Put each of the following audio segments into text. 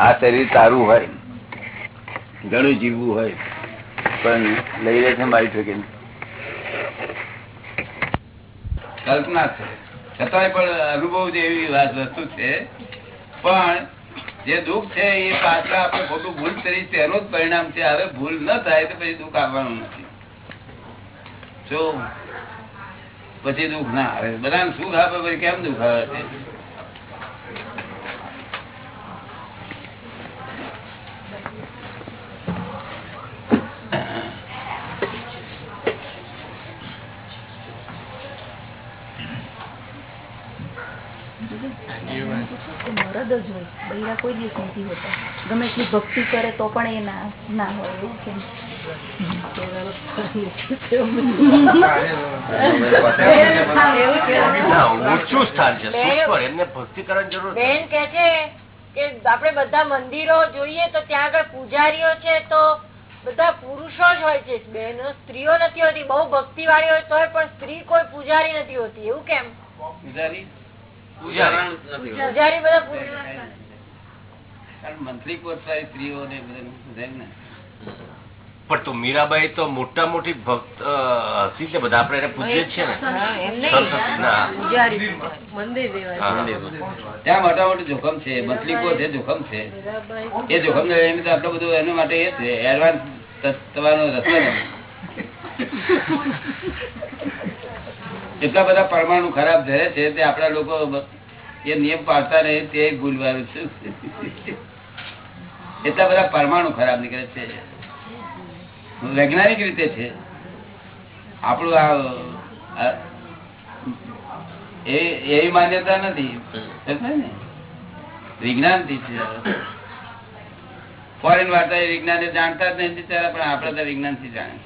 આ શરીર તારું હોય. ઘણું જીવવું હોય. પણ લઈ લે છે મારી ઠોકી. કલ્પના છે. છતાંય પણ અનુભવ જેવી વસ્તુ છે. પણ જે દુઃખ છે એ પાછળ આપણે ખોટું ભૂલ કરી તેનું જ પરિણામ છે. હવે ભૂલ ન થાય તો પછી દુઃખ આવવાનું નથી. જો પછી દુઃખ ના આવે. બધાને સુખ આપે પછી કેમ દુઃખ આવે? છે મરદ જ હોય બૈરા કોઈ દિવસ નથી હોતા ગમે એટલી ભક્તિ કરે તો પણ એ ના ના હોય એવું કેમ. બેન આપણે બધા મંદિરો જોઈએ તો ત્યાં આગળ પૂજારીઓ છે તો બધા પુરુષો જ હોય છે. બહેનો સ્ત્રીઓ નથી હોતી બહુ ભક્તિ વાળી હોય તો પણ સ્ત્રી કોઈ પૂજારી નથી હોતી. એવું કેમ? પૂજારી? પૂજારી. પૂજારી બધા પુરુષ મંત્રી પોતવાળી સ્ત્રીઓ ને ને પણ તો મીરાબાઈ તો મોટા મોટી ભક્ત હતી એટલે બધા. આપડે પૂછીએ છીએ ને. ત્યાં મોટા મોટું જોખમ છે. મંત્રીકો છે જોખમ છે. એ જોખમ ને તો આટલું બધું એના માટે એ છે. એડવાન્સ થવાનો રસ્તો એટલા બધા પરમાણુ ખરાબ ધરે છે તે આપડા લોકો એ નિયમ પાડતા રહે તે ભૂલવાનું છે. એટલા બધા પરમાણુ ખરાબ નીકળે છે. વૈજ્ઞાનિક રીતે છે. આપણું આ એવી માન્યતા નથી. ને? વિજ્ઞાનથી છે. ફોરેન વાર્તા એ વિજ્ઞાન જાણતા જ નહીં ત્યારે પણ આપડે તો વિજ્ઞાનથી જાણે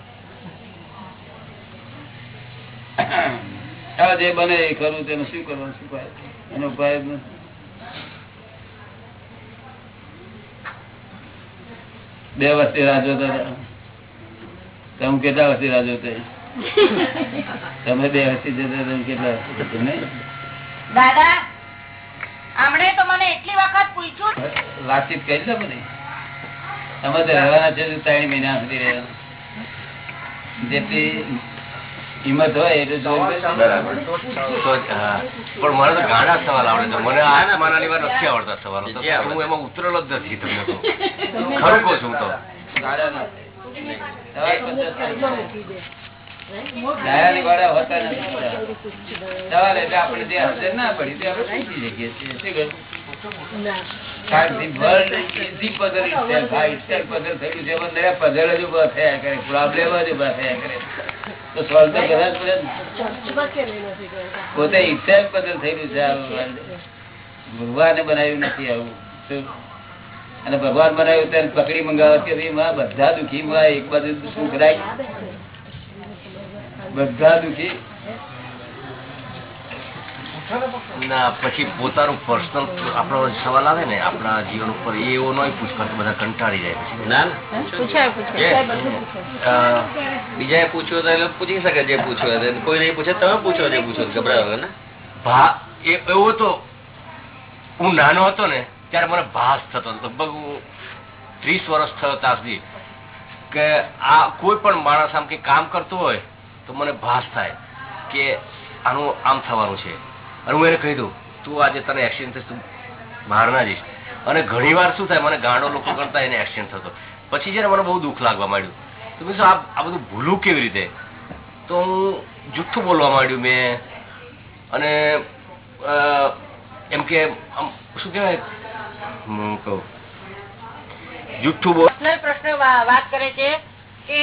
જે બને એ કરવું તેનું શું કરવાનું, શું એનો ઉપાય નથી બે વર્ષથી રાહ જોતા તમે કેટલા વર્ષથી રાહ જોતા તમે બે વર્ષથી જતા તમે કેટલા જતા? દાદા આમણે તો મને એટલી વખત પૂછ્યું વાતચીત કરી લો બધી તમે તો રહેવાના છે ત્રણ મહિના સુધી રહેવાના. જેટલી હિંમત હોય એટલે બરાબર. પણ મને તો ગાડા સવાલ આવડે છે. મને આ મારા લેવા નથી આવડતા સવાલ. હું એમાં ઉતરેલો જ નથી તમને તો. ખરું કહું છું તો. થાય. આપણે જે સમજણ ના પડી તે આપણે પૂછી શકીએ છીએ. puzzle થયેલું છે. જ થયા કરે. પ્રોબ્લેમ જ ઊભા થયા કરે. પોતે itself puzzle થયેલું છે ભગવાને બનાવ્યું નથી આવું. અને ભગવાન બનાવ્યું ત્યારે પકડી મંગાવે કે બધા દુખી એક બાજુ સુખ રાખ બધા દુખી. ના પછી પોતાનું પર્સનલ આપણો સવાલ આવે ને આપણા જીવન ઉપર એ એવો નહીં પૂછવા તો બધા કંટાળી જાય પછી. ના ના. પૂછાય તો એટલે પૂછી શકે જે પૂછ્યું હોય કોઈ નહીં પૂછે તમે પૂછો જે પૂછો ગભરાવો ને. ભા એવો તો હું નાનો હતો ને ત્યારે મને ભાસ થતો લગભગ હું ત્રીસ વર્ષ થયો ત્યાં સુધી કે આ કોઈ પણ માણસ આમ કે કામ કરતો હોય તો મને ભાસ થાય કે આનું આમ થવાનું છે. અને હું એને કહી દઉં તું આજે તને એક્સિડન્ટ તું બહાર ના જઈશ. અને ઘણી વાર શું થાય મને ગાંડો લોકો કરતા એને એક્સિડન્ટ થતો. પછી છે ને મને બહુ દુઃખ લાગવા માંડ્યું. તો મેં શું આ આ બધું ભૂલું કેવી રીતે? તો હું જુઠ્ઠું બોલવા માંડ્યું મેં. અને એમ કે શું કહેવાય? હું કહું જુઠ્ઠું બોલ. પ્રશ્ન વાત કરે છે કે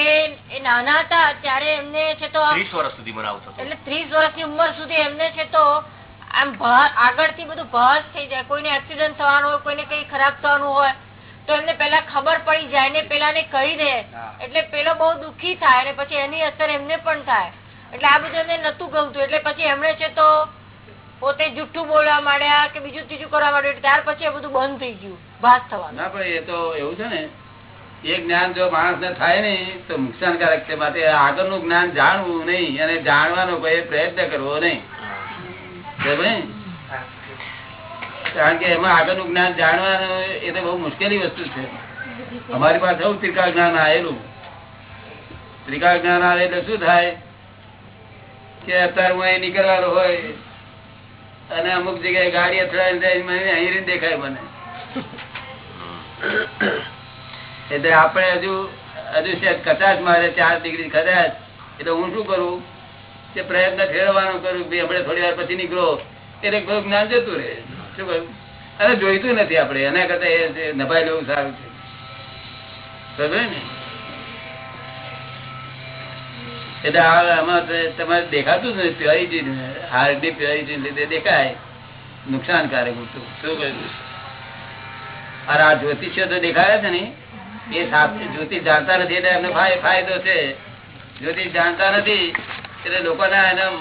એ નાના હતા ત્યારે એમને છે તો ત્રીસ વર્ષ સુધી મને આવું એટલે ત્રીસ વર્ષની ઉંમર સુધી એમને છે તો આમ આગળથી બધું ભસ થઈ જાય. કોઈને એક્સિડન્ટ થવાનું હોય કોઈને કઈ ખરાબ થવાનું હોય તો એમને પેલા ખબર પડી જાય ને પેલા ને કહી દે. એટલે પેલો બહુ દુઃખી થાય અને પછી એની અસર એમને પણ થાય. એટલે આ બધું એમને નતું ગમતું. એટલે પછી એમણે છે તો પોતે જુઠ્ઠું બોલવા માંડ્યા કે બીજું ત્રીજું કરવા માંડ્યું. ત્યાર પછી એ બધું બંધ થઈ ગયું. ભાસ થવાનું. ના પણ એ તો એવું છે ને એ જ્ઞાન જો માણસ ને થાય ને તો નુકસાનકારક છે. માટે આગળનું જ્ઞાન જાણવું નહીં અને જાણવાનો કોઈ પ્રયત્ન કરવો નહીં? કારણ કે એમાં આગળનું જ્ઞાન જાણવાનું એ તો બહુ મુશ્કેલી વસ્તુ છે. અમારી પાસે એવું ત્રિકાળ જ્ઞાન આવેલું. ત્રિકાળ જ્ઞાન આવે એટલે શું થાય? કે અત્યારે હું અહીં નીકળવાનો હોય અને અમુક જગ્યાએ ગાડી અથડાઈને જાય અહીં દેખાય મને. એટલે આપણે હજુ હજુ છે કચાશ મારે ચાર ડિગ્રી કદાચ, એટલે હું શું કરું? કે પ્રયત્ન ફેરવવાનો કરું ભાઈ આપણે થોડી વાર પછી નીકળો એટલે બધું જ્ઞાન જતું રહે. શું કહ્યું? અને જોઈતું નથી આપણે. એના કરતા એ નભાઈ લેવું સારું છે. એટલે આમાં તમારે દેખાતું જ નથી. પ્યોરિટી હાર્ડની પ્યોરિટી લીધે દેખાય. નુકસાનકારક હતું શું કહ્યું? અરે આ જ્યોતિષ્ય તો દેખાય છે ને? એ જ્યોતિષ જાણતા નથી, એટલે એમને ફાયદો છે. જ્યોતિષ જાણતા નથી એટલે લોકોના એના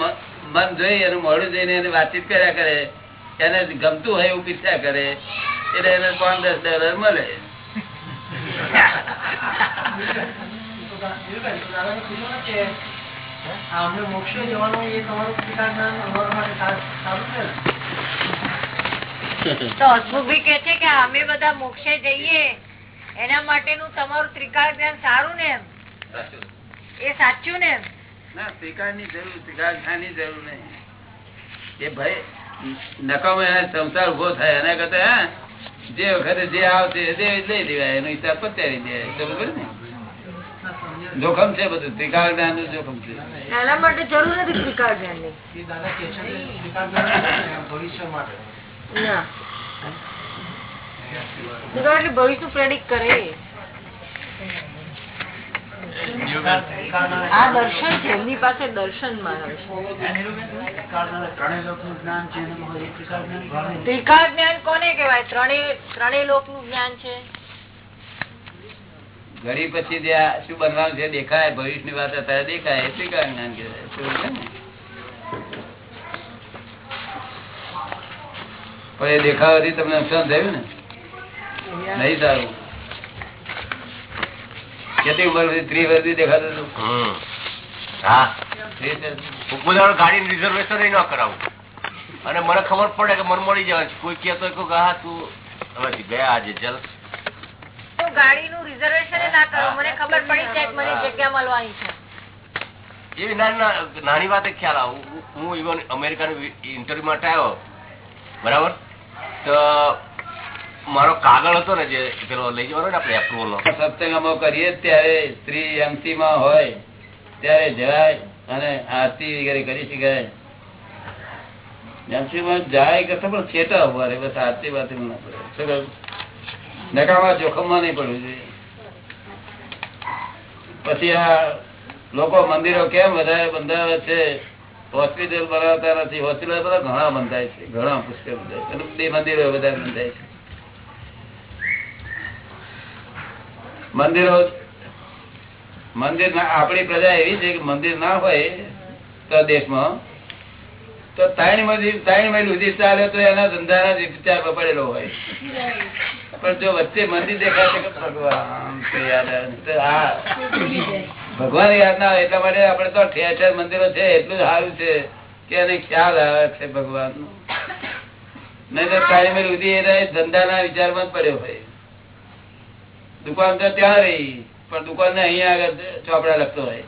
મન જોઈ એનું મોડું જોઈને એને વાતચીત કર્યા કરે. એને ગમતું હોય એવું પીછા કરે. એટલે એને પાંચ દસ ડોલર મળે. કે છે કે અમે બધા મોક્ષે જઈએ. એના માટેનું તમારું ત્રિકાળ જ્ઞાન સારું ને એમ? એ સાચું ને એમ? ના સ્વીકારની જરૂર સ્વીકારની જરૂર નહીં. એ ભાઈ નકામો એના સંસાર ઊભો થાય એના કરતા જે વખતે જે આવશે તે લઈ દેવાય એનો હિસાબ પતાવી દે. બરોબર ને? જોખમ છે બધું ત્રિકાળ જ્ઞાનનું જોખમ છે. એના માટે જરૂર નથી ત્રિકાળ ને ભવિષ્ય માટે. ભવિષ્યનું પ્રેડિક્ટ કરે. આ દર્શન છે એમની પાસે દર્શનમાં આવે છે ત્રણેય લોકનું જ્ઞાન છે એનું એ પિતા જ્ઞાન ત્રિકાળ જ્ઞાન કોને કહેવાય? ત્રણેય ત્રણેય લોકનું જ્ઞાન છે. ઘડી પછી શું બનવાનું છે દેખાય ભવિષ્યની વાત અત્યારે દેખાય એ ત્રિકાળ જ્ઞાન કહેવાય. ને? પણ એ દેખાવાથી તમને નુકસાન થયું ને? નહીં સારું. કેટલી ઉંમર સુધી ત્રીસ વર્ષથી દેખાતું હતું. હા. બધા ગાડી રિઝર્વેશન ન કરાવું. અને મને ખબર પડે કે મને મળી જવાનું કોઈ કહેતો કે હા તું હવે બે આજે ચલ. ગાડીનું રિઝર્વેશન ના કરું. મને ખબર પડી જાય મને જગ્યા મળવાની છે. એવી નાની વાતે ખ્યાલ આવું. હું- હું ઇવન અમેરિકાની ઇન્ટરવ્યુ માટે આવ્યો. બરાબર? તો મારો કાગળ હતો ને જે પેલો લઈ જવાનો ને આપણે એપ્રુવલ સત્સંગમાં કરીએ ત્યારે સ્ત્રી એમસી માં હોય, ત્યારે જાય અને આરતી વગેરે કરી શકાય. એમસી માં જાય કરતા પણ છેટા આરતી બાતી ના જોખમમાં નહીં પડવું જોઈએ. પછી આ લોકો મંદિરો કેમ વધારે બંધાવે છે? હોસ્પિટલ બનાવતા નથી, હોસ્પિટલ બધા ઘણા બંધાય છે, ઘણા પુષ્કળ બંધાય છે. બે મંદિરો વધારે બંધાય છે. મંદિરો મંદિર ના- આપણી પ્રજા એવી છે કે મંદિર ના હોય તો દેશમાં. તો ત્રણ મહિલ ત્રણ મહિલ સુધી ચાલે તો એના ધંધાના વિચાર પડેલો હોય. પણ જો વચ્ચે મંદિર દેખાશે ભગવાન યાદ ના હોય એટલા માટે આપણે તો ઠેર મંદિરો છે, એટલું સારું છે કે એને ખ્યાલ આવે છે ભગવાન નહીં તો ત્રણ મહિલ સુધી એના ધંધાના વિચારમાં જ પડ્યો હોય. દુકાન તો ત્યાં રહી, પણ દુકાન ને અહીંયા આગળ ચોપડા લખતો હોય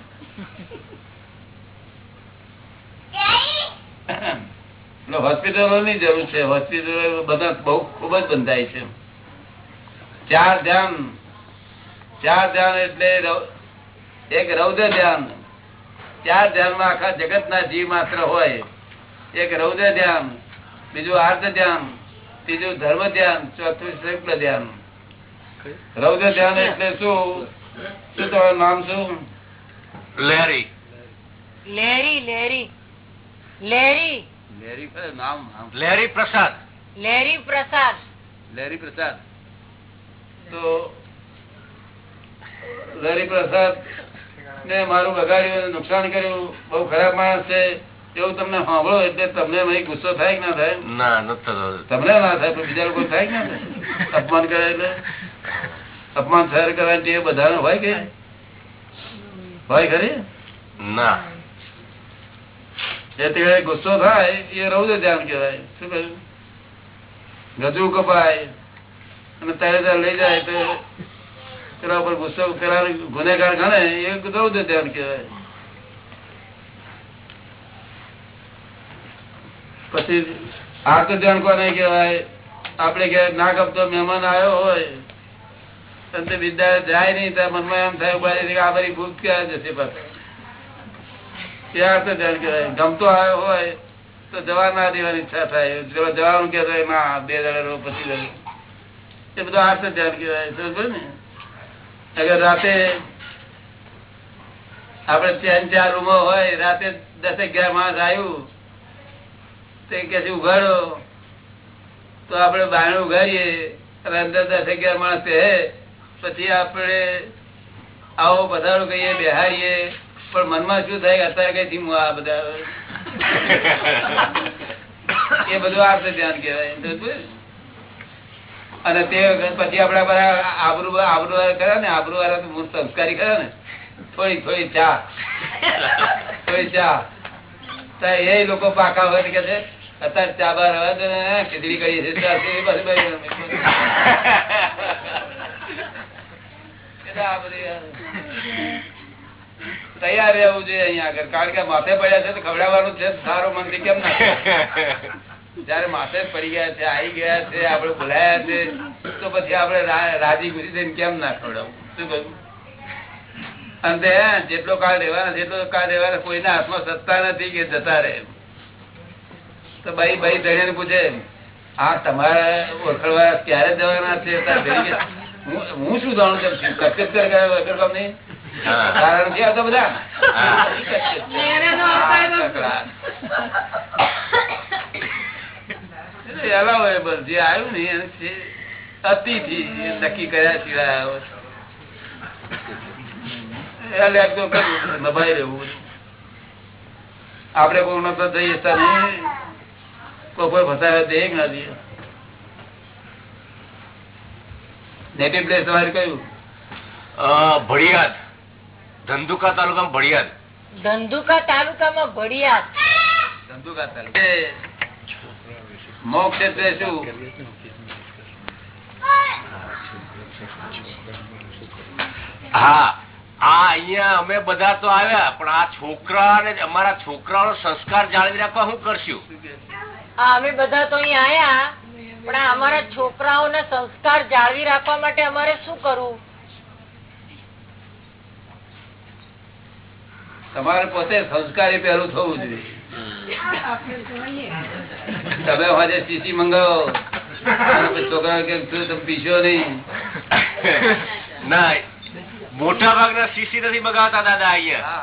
હોસ્પિટલો ની જરૂર છે, હોસ્પિટલો બધા બહુ ખૂબ જ બંધાય છે. ચાર ધ્યાન ચાર ધ્યાન એટલે એક રૌદ્ર ધ્યાન. ચાર ધ્યાનમાં આખા જગત ના જીવ માત્ર હોય. એક રૌદ્ર ધ્યાન, બીજું આર્ધ ધ્યાન, ત્રીજું ધર્મ ધ્યાન, ચોથું શુક્લ ધ્યાન. રૌદ્ર ધ્યાન એટલે શું? શું તમારું નામ શું? Larry. Larry Larry. Larry. Larry નામ Larry Prasad. Larry Prasad. Larry Prasad. તો લેરી પ્રસાદ ને મારું બગાડ્યું નુકસાન કર્યું. બહુ ખરાબ માણસ છે. એવું તમને સાંભળો એટલે તમને ગુસ્સો થાય કે ના થાય? ના નથી થતો. તમને ના થાય પણ બીજા લોકો થાય કે ના થાય? અપમાન કરે એટલે? અપમાન સહન કરવાની ટેવ બધાને હોય કે? હોય. ખરી? ના. એ તે ગુસ્સો થાય એ રૌદ્ર ધ્યાન કહેવાય. શું કહ્યું? ગજુ કપાય અને તરત લઈ જાય તો પેલા ઉપર ગુસ્સો પેલા ગુનેગાર ગણે એ રૌદ્ર ધ્યાન કહેવાય. પછી આર્ત ધ્યાન કોને કહેવાય? આપડે ઘેર ના ગમતો મહેમાન આવ્યો હોય અને વિદ્યાલય જાય નહીં ત્યાં મનમાં એમ થાય આ બધી ભૂત ક્યાં જશે ધ્યાન કહેવાય, ગમતો આવ્યો હોય, તો જવા ના દેવાની ઈચ્છા થાય. જવાનું કે ના, બે દાડા પછી રહો. એ બધું આર્થ ધ્યાન કહેવાય ને? અગર રાતે આપડે ત્રણ, ચાર રૂમો હોય, રાતે દસ અગિયાર માણસ આવ્યું તે કે ઉઘાડો તો આપડે બાયણ ઉઘાડીએ અને અંદર દસ અગિયાર માણસ હે પછી આપણે આવો પધારો કહીએ બેહારીએ પણ મનમાં શું થાય અત્યારે કઈ થી આ બધા એ બધું આર્થ ધ્યાન કહેવાય. અને તે પછી આપડા બધા આબરૂ આબરૂ ખરા ને, આબરૂ વાળા મૂળ સંસ્કારી કર્યા ને? થોડી થોડી ચા. થોડી ચા. એ લોકો પાકા હોય કે છે, અત્યારે ચા બાર હવે ખીચડી કરી છે ચાલશે એ પાછું ભાઈ એટલે આ બધી તૈયાર રહેવું જોઈએ અહીંયા આગળ. કારણ કે માથે પડ્યા છે તો ખવડાવવાનું છે સારો મનથી કેમ ના જયારે માથે પડી ગયા છે આવી ગયા છે આપડે ભૂલાયા છે, તો પછી આપડે રાજી થઈને કેમ ના ખવડાવું? શું કહ્યું? અને જેટલો કાળ રહેવાના જેટલો કાળ રહેવાના, કોઈના હાથમાં સત્તા નથી કે જતા રહે. તો ભાઈ ભાઈ, ધણીને પૂછે, આ તમારા ઓળખડવા ક્યારે જવાના છે? હું શું જાણું છું? કચકચ કર ગયા વગર કામ નહીં? કારણ છે આ તો બધા. હા. આ કકડાટ. જે આવ્યું ને એને છે અતિથિ નક્કી કર્યા સિવાય આવ્યો છે. એ લેટ તો કરવું, નભાઈ રહેવું આપડે કોઈ નતો જઈએ તો નહીં. કોઈ કોઈ ફસાવે દે ના દઈએ નેટિવ પ્લેસ તમારે કયું? ભડિયાદ. ધંધુકા તાલુકામાં ભડિયાદ. ધંધુકા તાલુકામાં ભડિયાદ. ધંધુકા તાલુકા. મોક્ષ એટલે શું? હા આ અહિયાં અમે બધા તો આવ્યા પણ આ છોકરા ને અમારા છોકરાઓ સંસ્કાર જાળવી રાખવા શું કરશું? આ અમે બધા તો અહીંયા આયા પણ અમારા છોકરાઓને સંસ્કાર જાળવી રાખવા માટે અમારે શું કરવું? તમારે પોતે સંસ્કારી પહેલું થવું જોઈએ. તમે આજે શીશી મંગાવો. છોકરા કે તમે પીશો નહીં. ના મોટા ભાગના શીશી નથી મંગાવતા દાદા અહીંયા.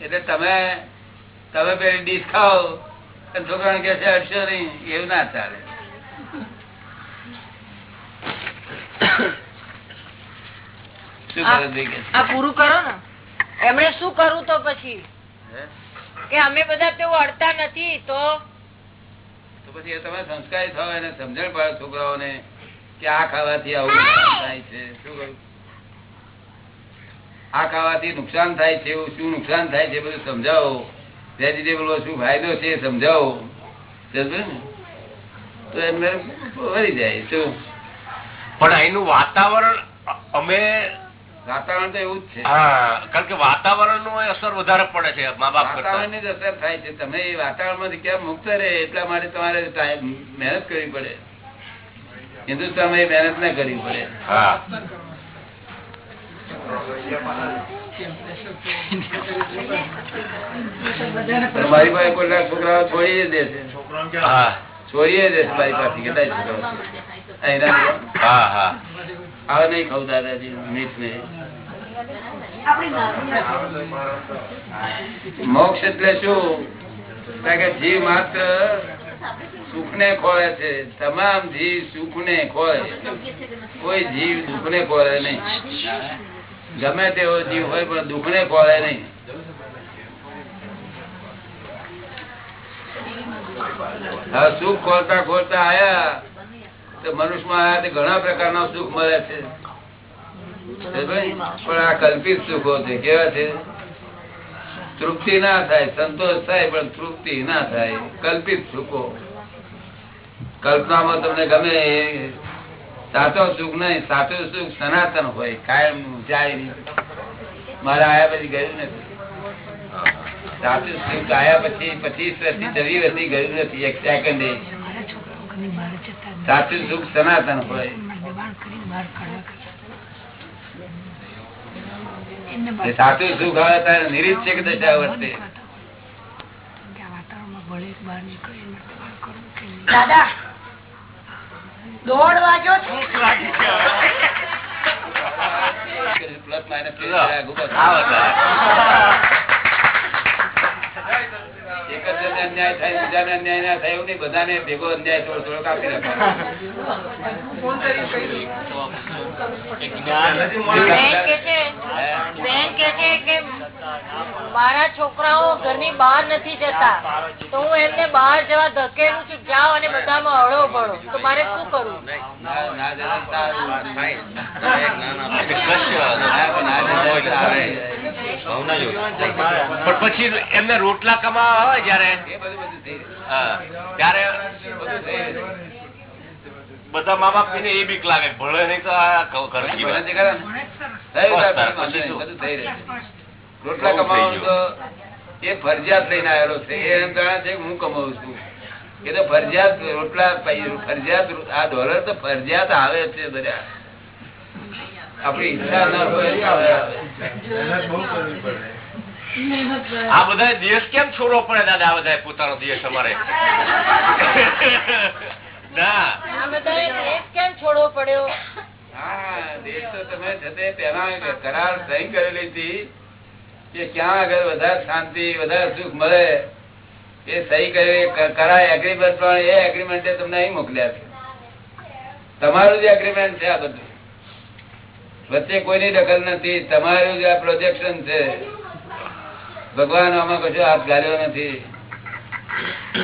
એટલે તમે તમે પેલી ડીશ ખાઓ. છોકરાને કે છે અડશો નહીં. એવું ના ચાલે. શું કરે છે કે? આ પૂરું કરો ને. એમણે શું કરવું તો પછી? કે અમે બધા તેવું અડતા નથી તો? તો પછી તમે સંસ્કારી થાવ એને સમજણ પાડો છોકરાઓને કે આ ખાવાથી આવું નુકસાન થાય છે. શું કહ્યું આ ખાવાથી નુકસાન થાય છે એવું શું નુકસાન થાય છે બધું સમજાવો. વેજીટેબલ શું ફાયદો છે સમજાવો? ને? તો એમને વળી જાય શું? પણ અહીંનું વાતાવરણ અમે વાતાવરણ તો એવું જ છે. કારણ કે વાતાવરણ નો અસર વધારે પડે છે મા બાપ વાતાવરણની અસર થાય છે. તમે એ વાતાવરણમાંથી ક્યાં મુક્ત રહે એટલા માટે તમારે મહેનત કરવી પડે. હિન્દુસ્તાનમાં એ મહેનત ના કરવી પડે. હા. મારી પાસે કોઈ છોકરાઓ છોડી દે છે. હા. છોડીએ દે છે મારી પાસે કેટલાય છોકરાઓ નહીં ખાવ દાદાજી મીઠ ને. મોક્ષ એટલે શું? કારણ કે જીવ માત્ર સુખ ને ખોળે છે. તમામ જીવ સુખ ને ખોળે. કોઈ જીવ દુઃખ ને ખોળે નહીં. ગમે તેવો જીવ હોય, પણ દુઃખ ને ખોળે નહીં સુખ ખોલતા ખોલતા આયા, તો મનુષ્યમાં આયા તો ઘણા પ્રકારના સુખ મળે છે. પણ આ કલ્પિત સુખો છે, કેવા છે? તૃપ્તિ ના થાય, સંતોષ થાય, પણ તૃપ્તિ ના થાય. કલ્પિત સુખો. કલ્પનામાં તમને ગમે સાચો સુખ નહીં, સાચું સુખ સનાતન હોય, કાયમ જાય નહીં. મારા આયા પછી ગયું નથી. સાચું સુખ આયા પછી પચીસ વર્ષથી છવ્વીસ વર્ષથી ગયું નથી, એક સેકન્ડ સાચું સુખ સનાતન હોય. સાચું સુખ આવે ત્યારે નિરીક્ષક દશા વર્તે. દાદા દોઢ વાગ્યો છે. પ્લસ માઇનસ એક જ જણને અન્યાય થાય બીજાને અન્યાય ના થાય એવું નહીં બધાને ભેગો અન્યાય થોડો થોડો કાપી છે છે કે મારા છોકરાઓ ઘરની બહાર નથી જતા. તો હું એમને બહાર જવા ધકેલું છું જાઓ અને બધામાં હળો ભળો. તો મારે શું કરવું. પણ પછી એમને રોટલા કમાવા હોય જયારે? ત્યારે બધું થઈ રહ્યું. બધા મા બાપ ને એ બીક લાગે. ભણે નહીં તો. રોટલા કમાવાનું તો એ ફરજિયાત લઈને આવેલો છે. એ એમ જાણે છે હું કમાવું છું. એ તો ફરજિયાત રોટલા ફરજિયાત આ ડોલર તો ફરજિયાત આવે છે બધા. આપડી ઈચ્છા ના હોય આ બધા દેશ કેમ છોડવો પડે દાદા? આ બધા પોતાનો દેશ અમારે. કેમ છોડવો પડ્યો? હા દેશ તો તમે છતે પેલા કરાર સહી કરેલી હતી કે ક્યાં આગળ વધારે શાંતિ વધારે સુખ મળે એ સહી કરેલી કરાય એગ્રીમેન્ટ પણ એ એગ્રીમેન્ટ તમને અહીં મોકલ્યા છે. તમારું જ એગ્રીમેન્ટ છે આ બધું. વચ્ચે કોઈની દખલ નથી તમારું જ આ પ્રોજેક્શન છે ભગવાન આમાં કશું હાથ ગાળ્યો નથી.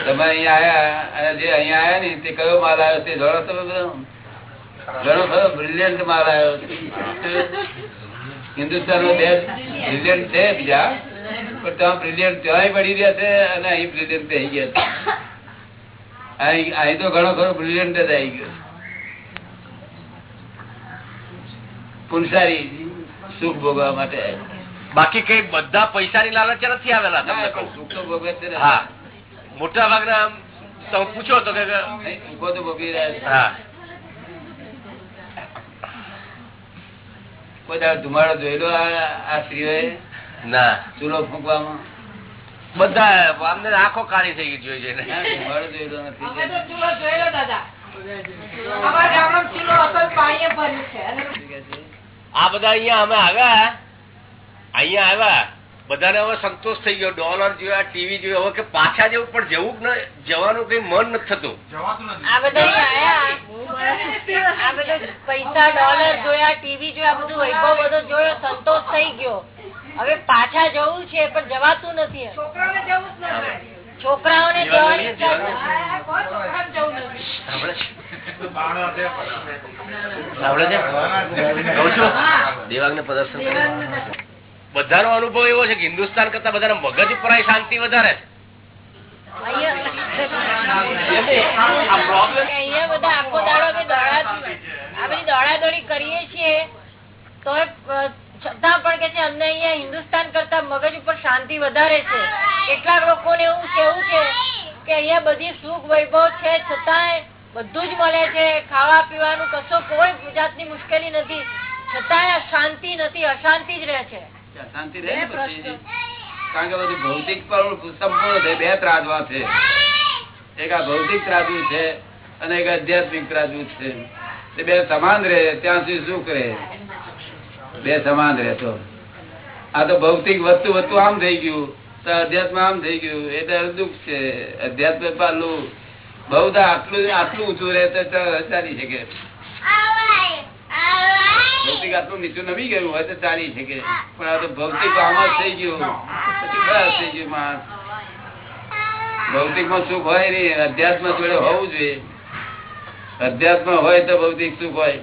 તમે અહીંયા આયા અને જે અહીંયા આયા ને તે કયો માલ આવ્યો તે જાણો તમે? ઘણો ખરો બ્રિલિયન્ટ માલ આવ્યો હિન્દુસ્તાન નો દેશ બ્રિલિયન્ટ છે બીજા પણ ત્યાં બ્રિલિયન્ટ ત્યાંય પડી ગયા છે અને અહીં બ્રિલિયન્ટ થઈ ગયા છે. અહીં અહીં તો ઘણો ખરો બ્રિલિયન્ટ જ આવી ગયો પુનસારી સુખ ભોગવા માટે બાકી કઈ બધા પૈસાની લાલચ નથી આવેલા સુખ તો ભોગવે છે હા. મોટા ભાગના તમે પૂછો તો કે કે તો ભોગવી રહ્યા છે. હા. કોઈ દાડો ધુમાડો જોયેલો આ આ સ્ત્રીઓએ? ના. ચૂલો ફૂંકવામાં? બધા અમને આખો કાળી થઈ ગઈ જોઈ જોઈને. ધુમાડો જોયેલો નથી આ બધા અહીંયા અમે આવ્યા. અહિયાં આવ્યા. બધાને હવે સંતોષ થઈ ગયો. ડોલર જોયા ટીવી જોયું. હવે કે પાછા જેવું પણ જવું ન જવાનું કઈ મન નથી થતું. આ બધા અહીંયા આયા. આ બધું પૈસા ડોલર જોયા ટીવી જોયા બધું વૈભવ બધો જોયો સંતોષ થઈ ગયો. હવે પાછા જવું છે પણ જવાતું નથી છોકરાઓને જવાની ઈચ્છા છે. સાંભળે છે? કહું છું. પ્રદર્શન બધાનો અનુભવ એવો છે કે હિન્દુસ્તાન કરતા બધાના મગજ ઉપર શાંતિ વધારે છે. છતાં પણ કે છે અમને અહીંયા હિન્દુસ્તાન કરતા મગજ ઉપર શાંતિ વધારે છે. કેટલાક લોકોને એવું કેવું છે કે અહીંયા બધી સુખ વૈભવ છે છતાંય બધું જ મળે છે. ખાવા પીવાનું કશો કોઈ જાતની મુશ્કેલી નથી. છતાંય શાંતિ નથી અશાંતિ જ રહે છે. શાંતિ રહે ને પછી? કારણ કે બધું ભૌતિક પણ સંપૂર્ણ છે બે ત્રાજવા છે. એક આ ભૌતિક ત્રાજવું છે અને એક આધ્યાત્મિક ત્રાજવું છે. તે બે સમાન રહે ત્યાં સુધી સુખ રહે બે સમાન રહે તો. આ તો ભૌતિક વધતું વધતું આમ થઈ ગયું તો અધ્યાત્મ આમ થઈ ગયું એટલે દુઃખ છે. અધ્યાત્મ પાલું બહુ તો આટલું આટલું ઊંચું રહે તો ચાલી શકે. ભૌતિક આટલું નીચું નમી ગયું હોય તો ચાલી શકે પણ આ તો ભૌતિક આમ થઈ ગયું. પછી ખરાબ થઈ ગયું માણસ. ભૌતિકમાં સુખ હોય નહીં અધ્યાત્મ જોડે હોવું જોઈએ. અધ્યાત્મ હોય તો ભૌતિક સુખ હોય.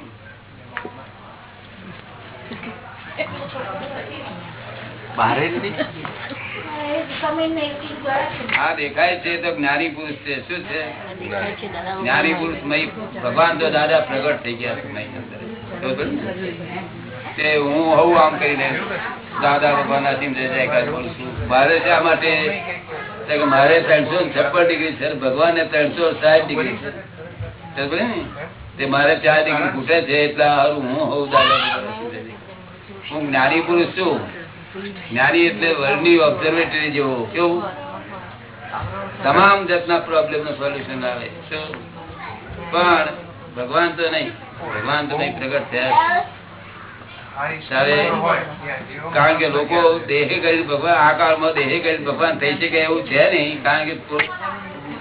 આ દેખાય છે તો જ્ઞાની પુરુષ છે. શું છે? જ્ઞાની પુરુષ મય ભગવાન તો દાદા પ્રગટ થઈ ગયા છે અંદર? તે હું હું આમ કરીને દાદા ભગવાન મારે શા માટે? મારે ત્રણસો છપ્પન ડિગ્રી છે ભગવાન ને ત્રણસો સાઠ ડિગ્રી છે. તે મારે ચાર ડિગ્રી ખૂટે છે એટલે સારું હું હોઉં દાદા. હું જ્ઞાની પુરુષ છું. જ્ઞાની એટલે વર્લ્ડની ઓબ્ઝર્વેટરી જેવો. કેવું? તમામ જાતના પ્રોબ્લેમનું સોલ્યુશન આવે? પણ ભગવાન તો નહીં. ભગવાન તો નહીં પ્રગટ થયા કારણ કે લોકો દેહે કરી ભગવાન આ કાળમાં દેહે કરી ભગવાન થઈ શકે એવું છે નહીં કારણ કે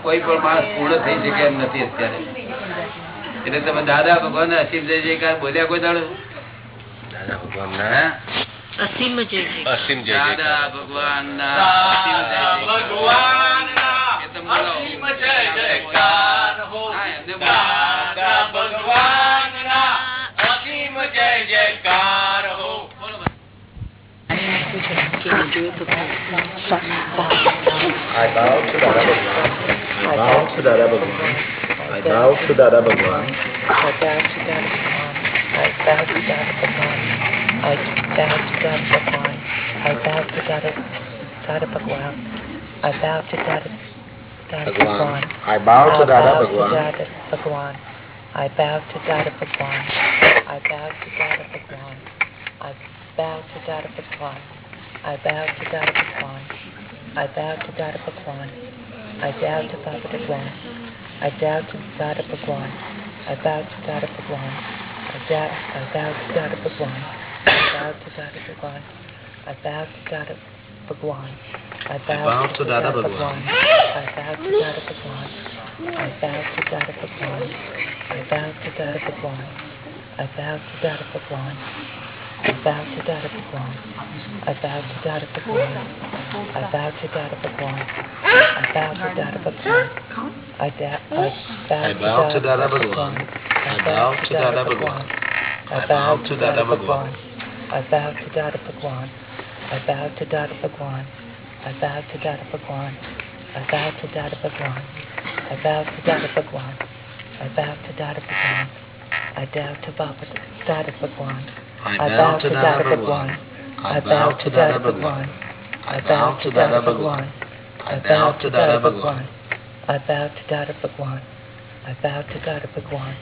કોઈ પણ માણસ પૂર્ણ થઈ શકે એમ નથી અત્યારે. એટલે તમે દાદા ભગવાન અસીમ જય જયકાર બોલ્યા કોઈ દાડો? દાદા ભગવાન ના અસીમ જય અસીમ જય દાદા ભગવાન અસીમ જય જયકાર. એ તમે બોલો. હા, એમને બોલો. I bow to Dada Bhagwan. I bow to Dada Bhagwan. I bow to Dada Bhagwan. I bow to Dada Bhagwan. I bow to Dada Bhagwan. I bow to Dada Bhagwan. I bow to Dada Dada Bhagwan. I bow to Dada Dada Bhagwan. I bow to Dada Bhagwan. Dada Bhagwan. I bow to Dada Bhagwan. I bow to Dada Bhagwan. I bow to Dada Bhagwan. I bow to Dada Bhagwan. I bow to Dada Bhagwan. I bow to Baba Bhagwan. I bow to Dada Bhagwan. I bow to Dada Bhagwan. I bow, I bow to Dada Bhagwan. I bow to Dada Bhagwan. I bow to Dada Bhagwan. I bow to Dada Bhagwan. I bow to Dada Bhagwan. I bow to Dada Bhagwan. I bow to Dada Bhagwan. I bow to Dada Bhagwan. I bow to Dada Bhagwan. I bow to Dada Bhagwan. I bow to Dada Bhagwan. I bow to Dada Bhagwan. I bow to Dada Bhagwan. I bow to Dada Bhagwan. I bow to Dada Bhagwan. I bow to Dada Bhagwan. I bow to Dada Bhagwan. I bow to Dada Bhagwan. I bow to Dada Bhagwan. I bow to Dada Bhagwan. I bow to Dada Bhagwan. I bow to Baba Dada Bhagwan. I bow to Dada Bhagwan. I bow to Dada Bhagwan. I bow to Dada Bhagwan. I bow to Dada Bhagwan. I bow to Dada Bhagwan. I bow to Dada Bhagwan.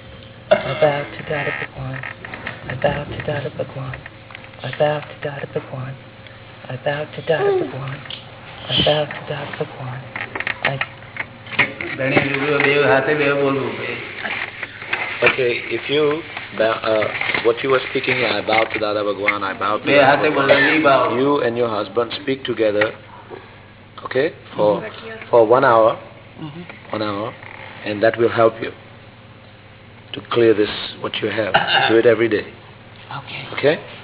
I bow to Dada Bhagwan. I bow to Dada Bhagwan. I bow to Dada Bhagwan. I bow to Dadasaguan. I bow to Dadasaguan. I... Okay, if you, uh, what you were speaking, I bow to Dada Bhagwan, I bow to Dada Bhagwan. You and your husband speak together, okay, for, mm-hmm. for one hour, mm-hmm. one hour, and that will help you to clear this, what you have. Do it every day. Okay. Okay?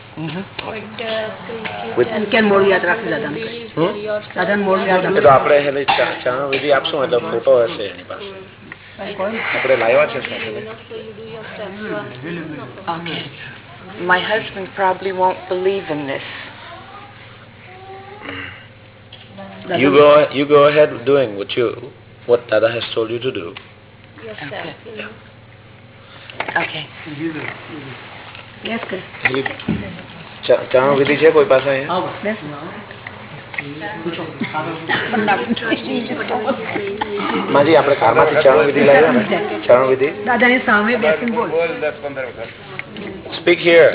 With, કેમ મોડું યાદ રાખી દાદાને Hmm? દાદાને મોડું યાદ એ તો આપણે હેલે ચા- ચાનો વિધિ આપશું એટલે ફોટો હશે એની પાસે આપણે લાવ્યા છે સાથે Okay. My husband probably won't believe in this. You go you go ahead doing what you what Dada has told you to do. Okay. Okay. Yes કર ચા- ચાનો વિધિ છે કોઈ પાસે માજી આપણે કારમાંથી ચાનો વિધિ લાવ્યા ને ચાનો વિધિ દાદાની સામે બેસીને બોલ Speak here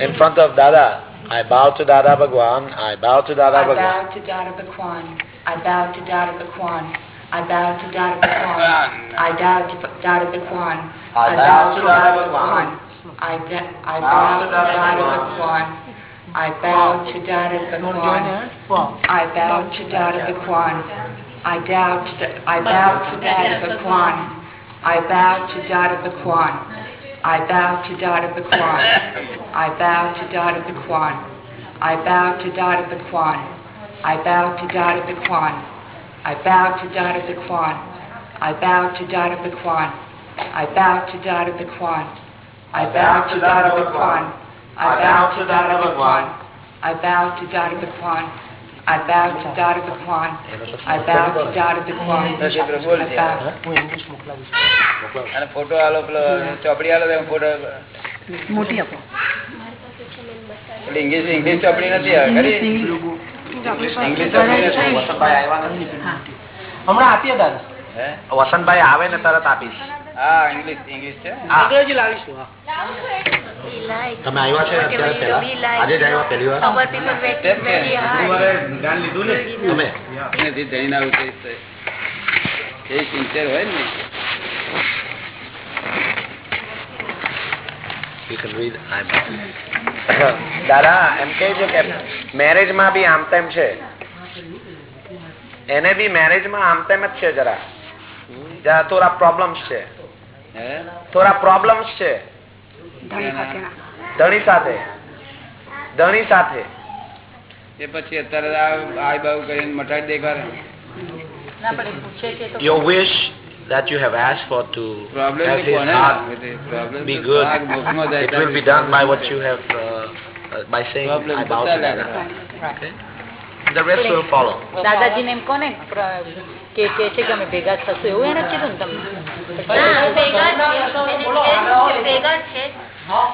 in front of Dada. I bow to Dada Bhagwan. I bow to Dada I bow to Dada Bhagwan. I bow to Dada Bhagwan. I bow to Dada Bhagwan. I bow to Dada Bhagwan. I bow to Dada Bhagwan. I da- I bow to Dada Bhagwan. I bow to Dada Bhagwan. I bow to Dada Bhagwan. I bow to Da- I bow to Dada Bhagwan. I bow to Dada Bhagwan. I bow to Dada Bhagwan. I bow to Dada Bhagwan. I bow to Dada Bhagwan. I bow to Dada Bhagwan. I bow to Dada Bhagwan. I bow to Dada Bhagwan. I bow to Dada Bhagwan. I bow to Dada Bhagwan. I bow to Dada Bhagwan. I bow to Dada Bhagwan. I bow to Dada Bhagwan. I bow to Dada Bhagwan. અને photo આલો પેલો ચોપડી આલો photo મોટી આપો English English ચોપડી નથી આવે ઇંગ્લિશ વસંતભાઈ આવ્યા નથી હમણાં આપીએ દાદા વસંતભાઈ આવે ને તરત આપીશ હા ઇંગ્લિશ ઇંગ્લિશ છે. અંગ્રેજી લાવીશું તમે આવ્યા છે અત્યારે પહેલા? આજે જ આવ્યા પહેલી વાર? સ્ટેપ છે. તમે? નથી જઈને આવું છે. એ સિન્સિયર હોય ને? You can read. I'm દાદા એમ કે છે કે મેરેજમાં બી આમ તેમ છે. એને બી મેરેજમાં આમ તેમ જ છે જરા. જરા થોડા પ્રોબ્લેમ્સ છે. થોડા પ્રોબ્લેમ છે ધણી સાથે ધણી સાથે એ પછી અત્યારે આ આઈ કરીને મટાડી દે કરે your wish that you have asked for to problem have his heart be good it will be done by what you have uh, uh, by saying Problem I bow to that okay the rest will follow દાદાજીને એમ કોને કે કે છે કે અમે ભેગા થશું એવું એને કીધું ને તમને ભેગા છે. એને છે જ, ભેગા જ છે.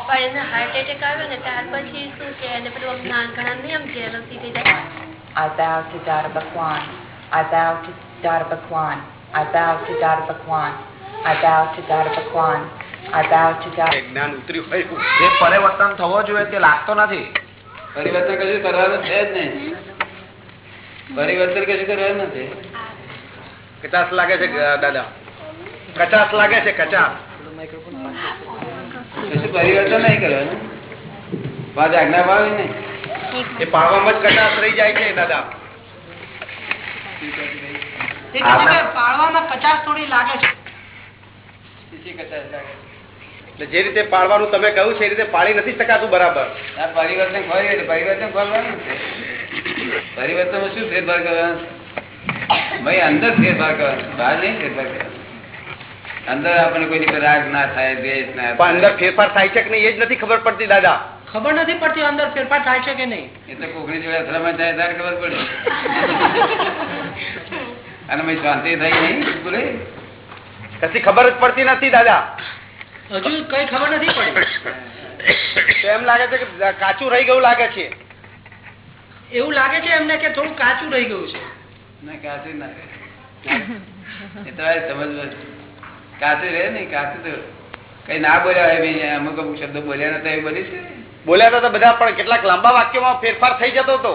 પણ એને હાર્ટ એટેક આવ્યો ને ત્યાર પછી શું કે એને પેલું આમ ઘણા નિયમ છે એનાથી થઈ જાય I bow to Dada Bhagwan. I bow to Dada Bhagwan. I bow to Dada Bhagwan. I bow to Dada Bhagwan. I bow to Dada. જે પરિવર્તન થવો જોઈએ તે લાગતો નથી પરિવર્તન કશું કરવાનું છે જ નહીં પરિવર્તન કશું કરવાનું નથી? કચાસ લાગે છે દાદા. કચાસ લાગે છે કચાસ. કશું પરિવર્તન નહીં કરવાનું પાંચ આજ્ઞા પાવી નહીં? એ પાવામાં જ કચાસ રહી જાય છે દાદા. પાડવામાં કચાસ થોડી લાગે છે. કચાસ લાગે લાગે. એટલે જે રીતે પાડવાનું તમે કહ્યું છે એ રીતે પાડી નથી શકાતું બરાબર. પરિવર્તન એટલે પરિવર્તન છે. પરિવર્તનમાં શું ફેરફાર કરવાનો? ભાઈ અંદર ફેરફાર કરવાનો બહાર નહીં ફેરફાર કરવાનો. અંદર આપણને કોઈ રાગ ના થાય દ્વેષ ના પણ અંદર ફેરફાર થાય છે કે નહીં એ જ નથી ખબર પડતી દાદા. ખબર નથી પડતી અંદર ફેરફાર થાય છે કે નહીં? એ તો કોકની જોડે અથડામણ થાય ત્યારે ખબર પડે. અને શાંતિ થઈ નહીં પૂરી કશી ખબર જ પડતી નથી દાદા. હજુ કઈ ખબર નથી પડી. તો એમ લાગે છે કે કાચું રહી ગયું લાગે છે. એવું લાગે છે એમને કે થોડું કાચું રહી ગયું છે. ના કાચું ના રહે. એ તો આ કાચું રહે ને કાચું તો કઈ ના બોલ્યા હોય અમુક અમુક શબ્દો બોલ્યા નતા એ બની છે? બોલ્યા હતા તો બધા પણ કેટલાક લાંબા વાક્યોમાં ફેરફાર થઈ જતો હતો.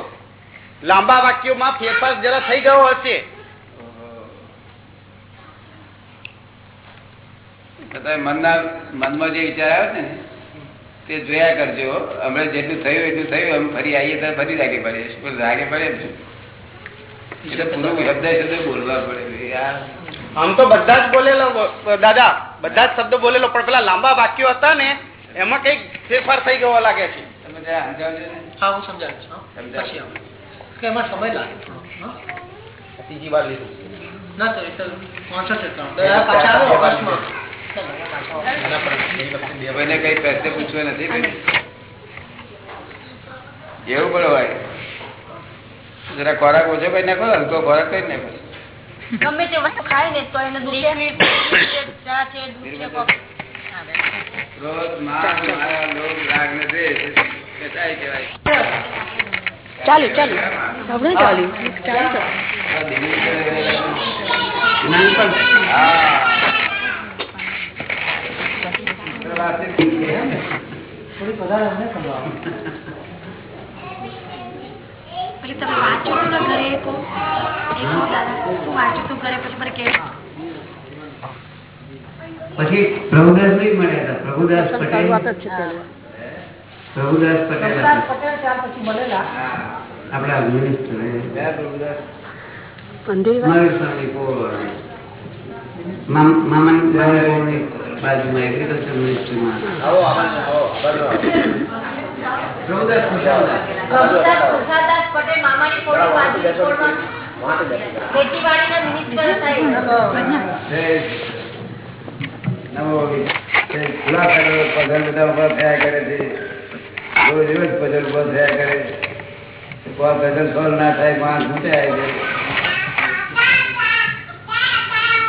લાંબા વાક્યોમાં ફેરફાર જરા થઈ ગયો હશે. મનના મનમાં જે વિચાર આવે છે ને તે જોયા કરજો. હમણાં જેટલું થયું એટલું થયું અમે ફરી આવીએ ત્યારે ફરી રાગે પડે શું રાગે પડે એટલે પૂરું શબ્દ શબ્દ બોલવા પડે. આમ તો બધા જ બોલેલો દાદા બધા જ શબ્દો બોલેલો પણ પેલા લાંબા વાક્યો હતા ને એમાં કંઈક ફેરફાર થઈ ગયો લાગે છે. તમે સમજાવજો ને. હા હું કે એમાં સમય લાગે થોડો, ત્રીજી વાર લીધું. ના તો એ તો પાછા. કોઈને કઈ પ્રશ્ન પૂછવો નથી એવું પણ હોય. જરા ખોરાક ઓછો કઈ નાખો હલકો ખોરાક કઈ નાખો. ગમે તે વસ્તુ ખાય ને તો એને. ક્રોધ, માન, માયા, લોભ, રાગ ને દ્વેષ એ કહેવાય. ચાલુ ચાલુ. આપણે ચાલુ. ચાલુ પછી તમે વાંચો તો ઘરે કહો તું ઘરે પછી મને કહેજો. પછી પ્રભુદાસ ભાઈ મળ્યા હતા. પ્રભુદાસ પટેલ. પ્રભુદાસ પટેલ આપણા મિનિસ્ટર મામન બાજુમાં એગ્રીકલ્ચર મિનિસ્ટ્રીમાં પ્રભુદાસ પઝલ થયા કરે છે. રોજ રોજ પઝલ ઊભા થયા કરે કોઈ ભજન ના થાય માણસ આવી જાય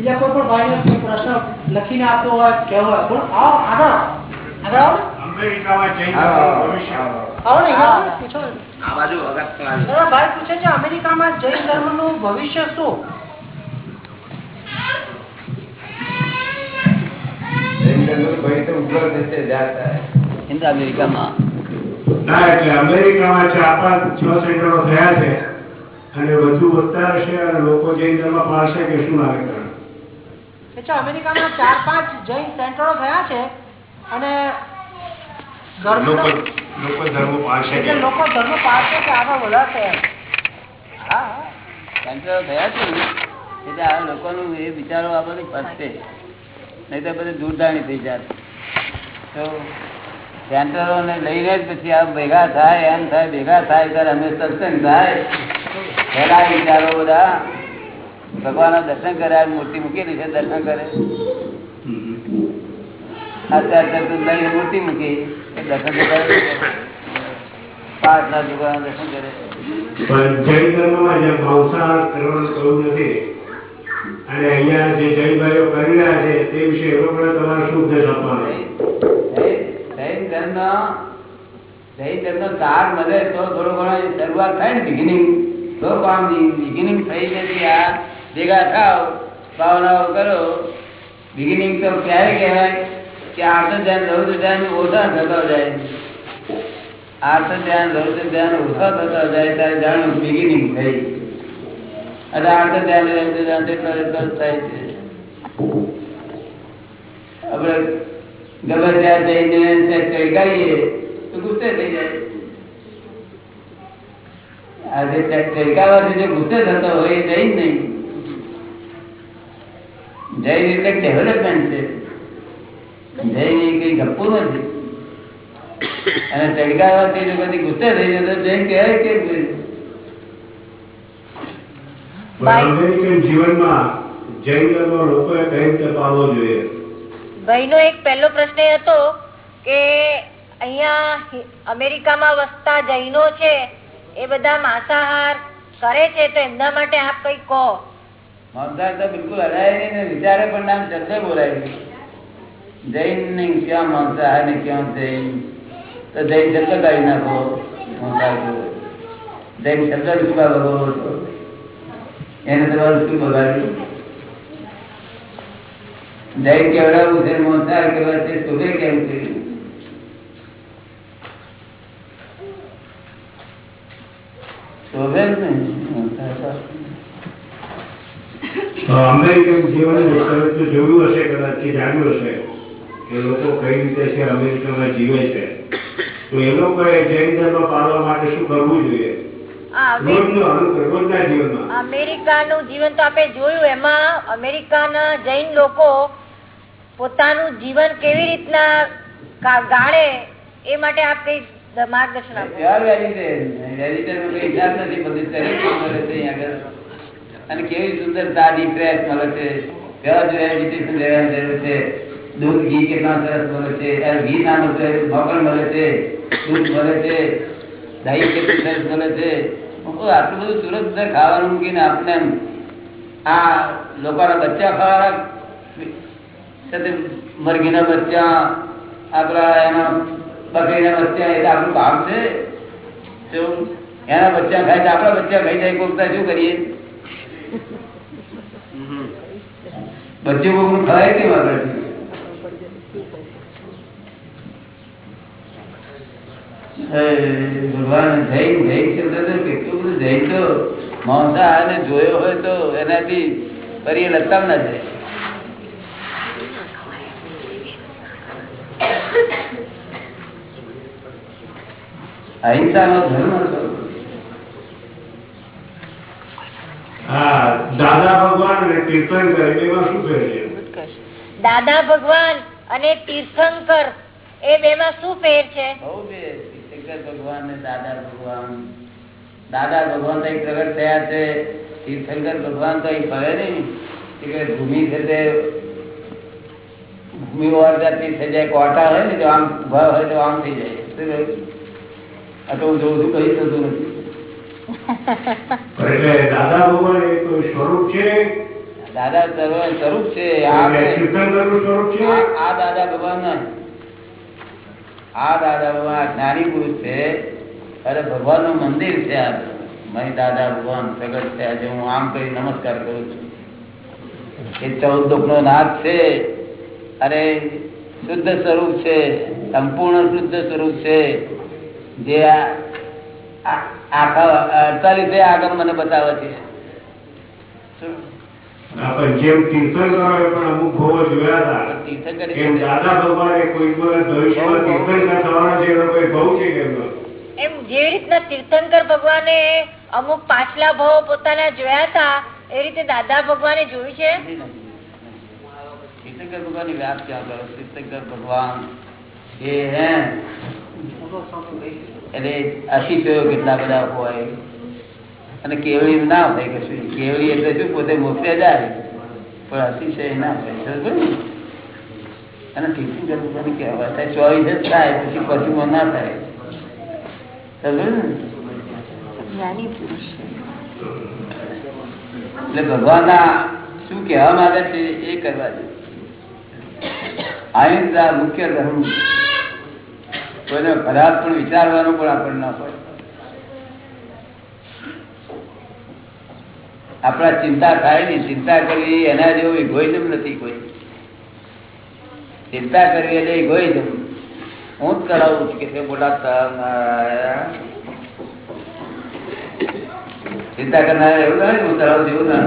બીજા કોઈ પણ ભાઈને કોઈ પ્રશ્ન લખીને આપતો હોય કહેવો હોય બોલો આવો આગળ. આગળ આવો અમેરિકામાં ચાર પાંચ છ સેન્ટરો થયા છે અને વધુ વધતા હશે અને લોકો જૈન ધર્મ પાળશે કે શું લાગે તમને? એ છે અમેરિકામાં ચાર પાંચ જૈન સેન્ટરો થયા છે અને લોકો ધર્મ પાળશે કે લોકો ધર્મ પાળશે કે આગળ વધારશે હા હા. સેન્ટરો થયા છે ને એટલે આ લોકોનું એ વિચારો આ બધું નહીં તો બધું દૂરદાણી થઈ જાત. તો સેન્ટરોને લઈને જ પછી આ ભેગા થાય એમ થાય ભેગા થાય ત્યારે અમે સત્સંગ થાય. પેલા વિચારો બધા ભગવાનના દર્શન કરે મૂર્તિ મૂકેલી છે દર્શન કરે. અત્યારે મૂર્તિ મૂકી દર્શન તો કરે. પાઠના ભગવાન દર્શન કરે. જૈન ધર્મમાં જે માંસાહાર કરવાનું કહ્યું નથી અને અહીંયા જે જૈન ભાઈઓ કરી રહ્યા છે તે વિશે એ લોકોને તમારે શું ઉપદેશ આપવાનો? જૈન ધર્મ જૈન ધર્મ સાર મળે તો થોડો ઘણો શરૂઆત થાય ને બિગિનિંગ તો કામ બિગિનિંગ થઈ જતી આ ભેગા થાવ, ભાવનાઓ કરો. બિગિનિંગ તો ક્યારે કહેવાય? કે આર્થ ધ્યાન રૌદ્ર ધ્યાન, ઓછા થતા જાય. આર્થ ધ્યાન રૌદ્ર ધ્યાન, ઓછા થતા જાય ત્યારે જાણવું બિગિનિંગ થઈ. અને આર્થ ધ્યાન રૌદ્ર ધ્યાન એટલો એટલો થાય છે. આપણે ગબર ત્યાં જઈને ચડકાઈએ તો ગુસ્સે થઈ જાય. આજે ચડકાવાથી જે ગુસ્સે થતો હોય એ જઈ નહીં. જૈન એટલે ડેવલપમેન્ટ છે. જૈન કઈ ગપ્પુ નથી. અને ચડકાવાથી જો કદી ગુસ્સે થઈ જતો જૈન કહેવાય કે જીવનમાં જૈન ધર્મ લોકોએ કઈ રીતે પાળવો જોઈએ? ભાઈનો એક પહેલો પ્રશ્ન હતો કે અહીંયા અમેરિકામાં વસતા જૈનો છે એ બધા માંસાહાર કરે છે તો એમના માટે આપ કઈ કહો. માંસાહાર તો બિલકુલ હરાય નહીં ને, વિચારે પણ નામ શબ્દ બોલાય નહીં. જૈન ને ક્યાં માંસાહાર ને ક્યાં જૈન તો જૈન શબ્દ કાઢી નાખો માંસાહાર બોલો. જૈન શબ્દ શું કાઢો બોલો છો? એને તમારું શું બગાડ્યું? જૈન કેવડાવવું છે માંસાહાર કેવા છે શોભે કેમ છે? શોભે જ નહીં માંસાહાર તો અમેરિકન જીવન તમે તો જોયું હશે કદાચ કે જાણ્યું હશે કે લોકો કઈ રીતે છે અમેરિકામાં જીવે છે. તો એ લોકોએ જૈન ધર્મ પાળવા માટે શું કરવું જોઈએ? અમેરિકાનું જીવન તો આપણે જોયું એમાં અમેરિકાના જૈન લોકો પોતાનું જીવન કેવી રીતના ગાળે એ માટે આપ કઈ માર્ગદર્શન આપો. વેજીટેરિયન વેજીટેરિયન કઈ હિસાબ નથી બધું અને કેવી સુંદર તાજી ફ્રેશ મળે છે. પ્યોર વેજીટેશન લેવાની જરૂર છે. દૂધ, ઘી કેટલા સરસ મળે છે. ઘી ના મળે મકણ મળે છે. દૂધ મળે છે. દહીં કેટલું સરસ મળે છે. આટલું બધું સુરત ખાવાનું મૂકીને આપણે આ લોકોના બચ્ચા ખાવાના મરઘીના બચ્ચા, આપણા એના બકરીના બચ્ચા, એ આપણું ભાવ છે. એના બચ્ચા ખાય તો આપણા બચ્ચા ખાઈ જાય કોકતા શું કરીએ? બચ્ચું કોકનું ખાય કેમ આગળ ભગવાન જૈન જૈન શબ્દ તો કેટલું બધું જૈન તો માંસાહાર ને જોયો હોય તો એનાથી ફરી લગતા ના જાય. અહિંસાનો ધર્મ હતો. હા દાદા ભગવાન અને તીર્થંકર એમાં શું ફેર છે દાદા ભગવાન અને તીર્થંકર એ બે માં શું ફેર છે? બહુ ભગવાન દાદા ભગવાન. દાદા ભગવાન તો પ્રગટ થયા છે તીર્થંકર ભગવાન તો અહીં ફરે નહીં. ભૂમિ છે તે ભૂમિ વાર જાતની થઈ જાય કોટા હોય ને તો આમ ઊભા હોય તો આમ થઈ જાય. તો હું જોઉં છું કહી શકતું નથી. એટલે દાદા ભગવાન એ કોઈ સ્વરૂપ છે? દાદા સર્વ સ્વરૂપ છે આ એટલે તીર્થંકરનું સ્વરૂપ છે? આ આ દાદા ભગવાન આ દાદા ભગવાન જ્ઞાની પુરુષ છે. અરે ભગવાનનું મંદિર છે આ મારી દાદા ભગવાન પ્રગટ થયા છે હું આમ કરી નમસ્કાર કરું છું. એ ચૌદ દુઃખ નો નાથ છે. અરે શુદ્ધ સ્વરૂપ છે. સંપૂર્ણ શુદ્ધ સ્વરૂપ છે. જે આ- આખા અડતાલીસે મને બતાવે છે. તીર્થંકર ભગવાને અમુક પાછલા ભાવ પોતાના જોયા હતા એ રીતે દાદા ભગવાને જોયું છે? તીર્થંકર ભગવાનની વ્યાપ ક્યાં કરો તીર્થંકર ભગવાન એ હે. એટલે અતિશયો કેટલા બધા હોય. અને કેવળી ના હોય કશું. કેવળી એટલે શું? પોતે મોકલે જાય. પણ અતિશય ના હોય. અને ટીચિંગ કરવું પણ ભગવાન કહેવાય થાય ચોવીસ જ થાય પછી પશુમાં ના થાય. એટલે ભગવાનના શું કહેવા માંગે છે એ કરવા દે. અહિંસા મુખ્ય ધર્મ કોઈને ખરાબ પણ વિચારવાનું પણ આપણને ના હોય. આપણા ચિંતા થાય ને ચિંતા કરવી એના જેવું ઇગોઇઝમ નથી કોઈ. ચિંતા કરવી એટલે ઇગોઇઝમ હું જ કરાવું છું કે તે મોટા ચિંતા કરનાર એવું ના હું કરાવું એવું ના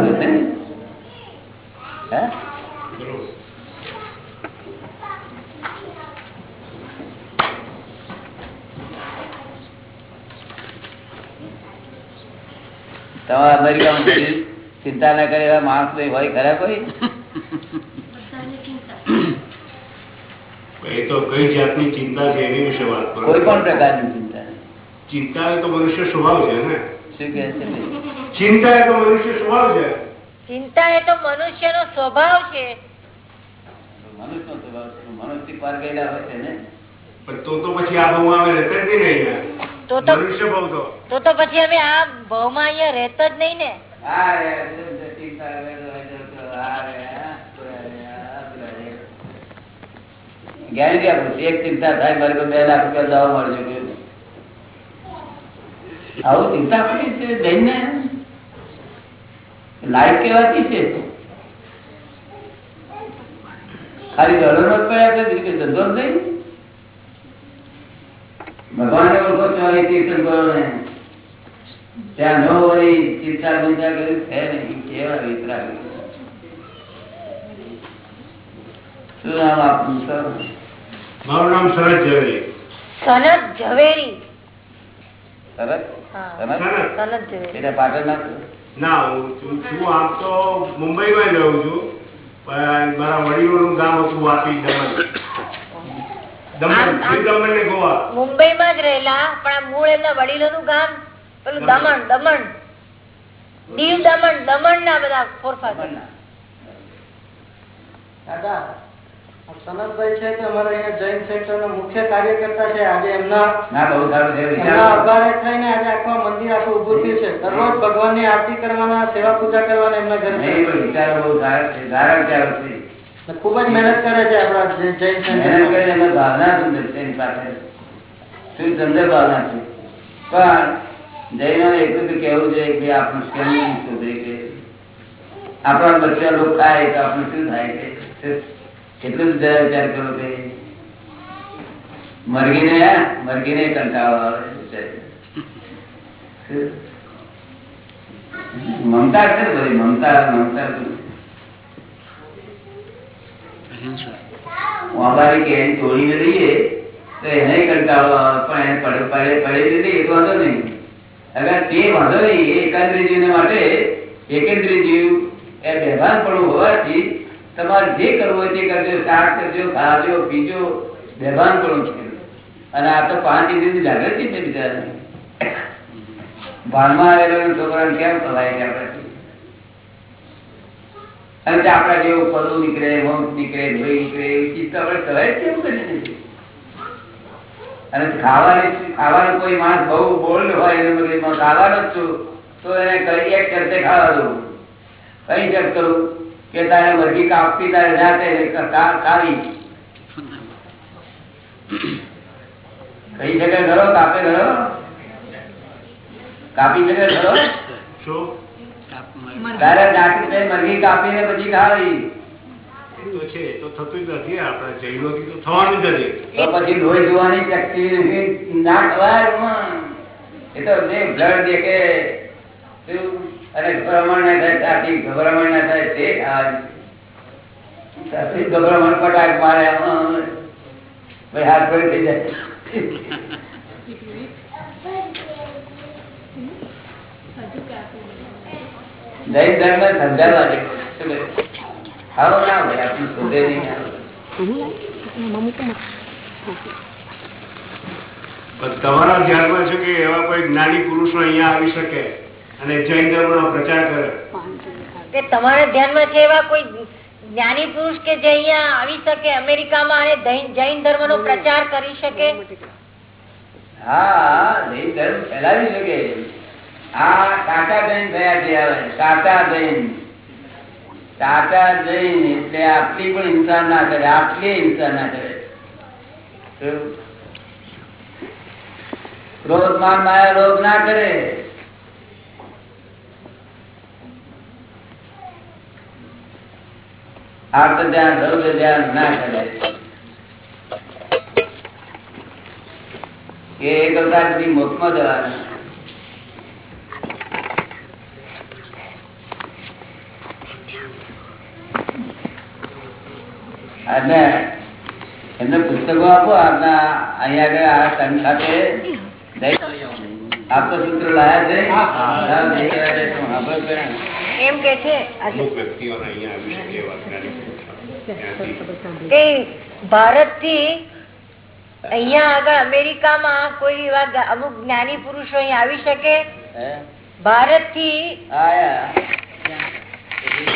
તમારા અમેરિકામાં ચિંતા ના કરે એવા માણસ ભાઈ હોય ખરા કોઈ? એ તો કઈ જાતની ચિંતા છે એની વિશે વાત કરો. કોઈ પણ પ્રકારની ચિંતા ચિંતા તો મનુષ્ય સ્વભાવ છે ને. શું કહે છે ચિંતા એ તો મનુષ્ય સ્વભાવ છે. ચિંતા એ તો મનુષ્યનો સ્વભાવ છે. સ્વભાવ છે મનુષ્ય પાર ગયેલા હોય છે ને? પણ તો તો પછી આ બહુ આવે રહેતા જ નહીં ને અહીંયા. તો તો તો તો તો પછી અમે આ ભાવમાં અહીંયા રહેતો જ નહીં ને. ગેરંટી આપું છું. એક ચિંતા થાય મારી બે લાખ રૂપિયા દવા મળજો આવું ચિંતા કરી છે જઈને લાઈફ કેવાતી છે? ખાલી ડોલર જ પડ્યા ધંધો નહીં? ભગવાને ઓળખો છો એ તીર્થંકરો ને ત્યાં ન હોય ચિંતા ચિંતા કર્યું છે નહીં. કેવા વિતરા શું નામ આપનું સર? મારું નામ શરદ ઝવેરી. સનત ઝવેરી. સરસ સનત ઝવેરી. એટલે પાટણ ના ના હું છું છું આમ તો મુંબઈમાં જ રહું છું. મારા વડીલોનું ગામ હતું વાપી દમણ ને ગોવા. મુંબઈમાં જ રહેલા પણ આ મૂળ એમના વડીલોનું ગામ પેલું દમણ દમણ. દીવ દમણ દમણ ના બધા ફોરફા દાદા સનતભાઈ છે કે અમારા અહીંયા જૈન સેન્ટરના મુખ્ય કાર્યકર્તા છે. આજે એમના ના અભારે થઈને આજે આખું મંદિર આખું ઉભું થયું છે. દરરોજ ભગવાનની આરતી કરવાના સેવા પૂજા કરવાના એમના ઘરે. વિચારો બહુ સારા છે સારા છે. ને ખૂબ જ મહેનત કરે છે આપણા જૈન એમાં. ભાવના છે એની પાસે શું સુંદર ભાવના છે? પણ જૈનો એટલું તો કેવું છે કે આપણું કેમ નહીં સુધરે કે આપણા બચ્ચા લોકો ખાય તો આપણું શું થાય કે એટલું જ જરા વિચાર કરો કે મરઘીને મરઘીને કંટાળો આવે બિચારી. મમતા છે બધી? મમતા મમતા અમારી કેરી તોડીને લઈએ તો એને કંટાળો પણ એને પડે પડે લઈએ તો વાંધો નહીં. અગર તે વાંધો નહીં, એ એકાંતરી માટે એકેન્દ્રી જીવ એ બેભાનપણું હોવાથી તમારે જે કરવું હોય તે કરજો, શાક કરજો, ખાજો, પીજો બેભાનપણું છે અને આ તો પાંચ ઇન્દ્રિયની જાગૃતિ છે બીજા ભાનમાં આવેલો છોકરાને કેમ ખવાય છે આપણાથી અને આપડા જેવું પદું નીકળે, વંશ નીકળે, ભય નીકળે, એવી ચીજ તો આપણે ખવાય જ કેમ કરી અને ખાવાની ખાવાનું કોઈ માણસ બહુ બોલ્ડ હોય એને મગજમાં ખાવાનો જ છું, તો એને કઈ એક કરતે ખાવા દઉં. કઈ શરત કરું? કે તારે મરઘી કાપતી, તારે જાતે ખાવી. કહી શકે ખરો કાપે ખરો કાપી શકે ખરો શું? તારે જાતે મરઘી કાપીને પછી ખાવી. એ છે તો થતું જ નથી આપણા જૈનોથી તો થવાનું જ નથી. પછી લોહી જોવાની શક્તિ નથી, ના ખવાય એ તો જે બ્લડ દેખે. અને ગભરામણ ના થાય છાતી ગભરામણ ના થાય તે ખાવાની. ગભરામણ પટાક મારે. ભાઈ હાથ થઈ જાય. જૈન ધર્મ સમજાવવા જેવો છે. આવો ના હોય આપણું શોધે નહીં તમારા ધ્યાનમાં છે કે એવા કોઈ જ્ઞાની પુરુષો અહીંયા આવી શકે અને જૈન ધર્મનો પ્રચાર કરે? કે તમારા ધ્યાનમાં છે એવા કોઈ જ્ઞાની પુરુષ કે જે અહીંયા આવી શકે અમેરિકામાં અને જૈન- જૈન ધર્મનો પ્રચાર કરી શકે? હા જૈન ધર્મ ફેલાવી શકે. આ કાકા જૈન થયા એટલે આટલી પણ હિંસા ના કરે આટલી હિંસા ના કરે? ક્રોધ માન માયા રોગ ના કરે. આર્થ ધ્યાન ધ્યાન ના કરે. કે એક અવતાર જવાના. અને એમને પુસ્તકો આપો આપના અહીંયા આગળ આ સંઘ સાથે આપ તો સૂત્ર લાયા છે. એમ કે અહીંયા કે ભારતથી અહીંયા આગળ અમેરિકામાં કોઈ એવા અમુક જ્ઞાની પુરુષો અહીં આવી શકે? હે? ભારતથી આયા